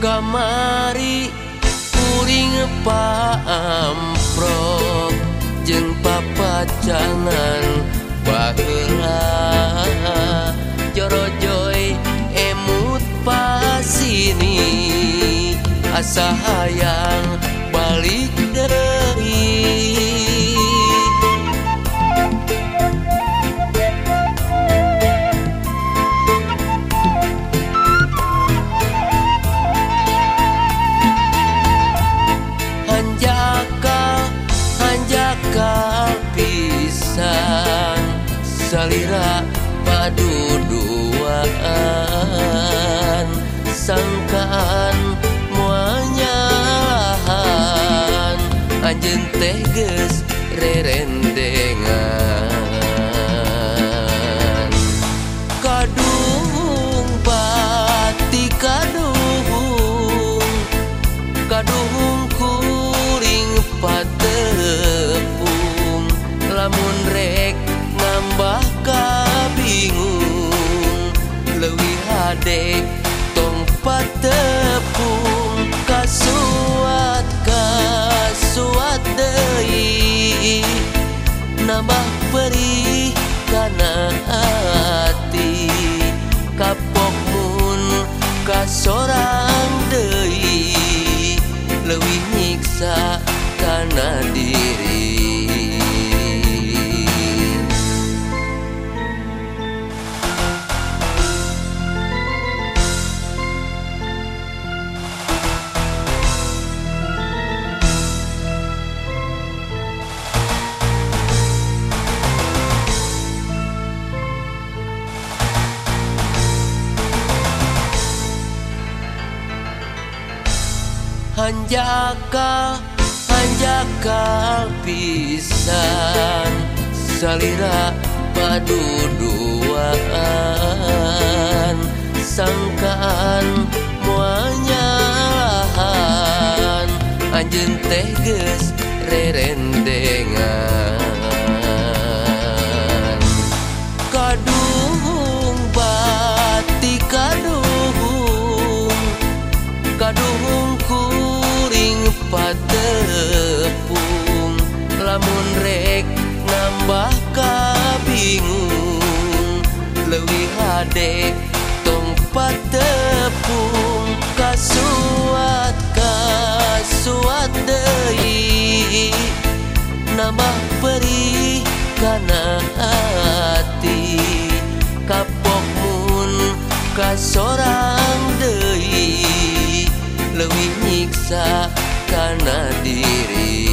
Kamari kuring pamprok jeng papacangan baheula jorojoy joro joy emut pasini asa hayang balik salira paduduaan sangkaan muanyalahan. Anjeun teh rerendengan sorang Dewi lebih nyiksa karena diri. Hanjaka Hanjaka pisan Salira paduduaan Sangkaan muanyalahan Anjen teh geus rerendengan bingung Lewi hade tempat tepung Kasuat kasuat dei Nama peri kana hati Kapok mun kasorang dei Lewi nyiksa karena diri.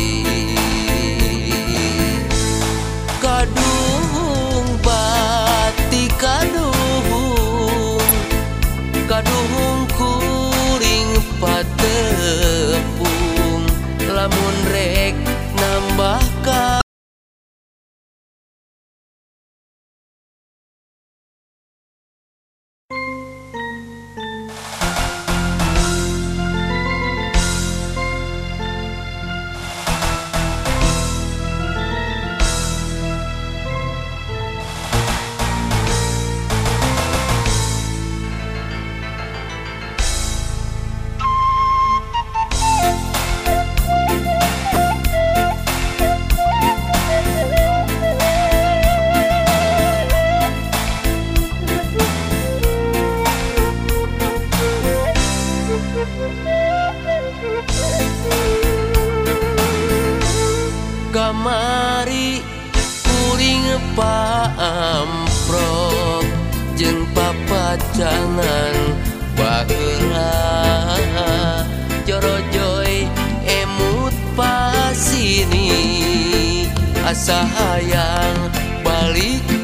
kamari kuring pamprok jeung papacangan baheula jorojoy emut pasini asa hayang balik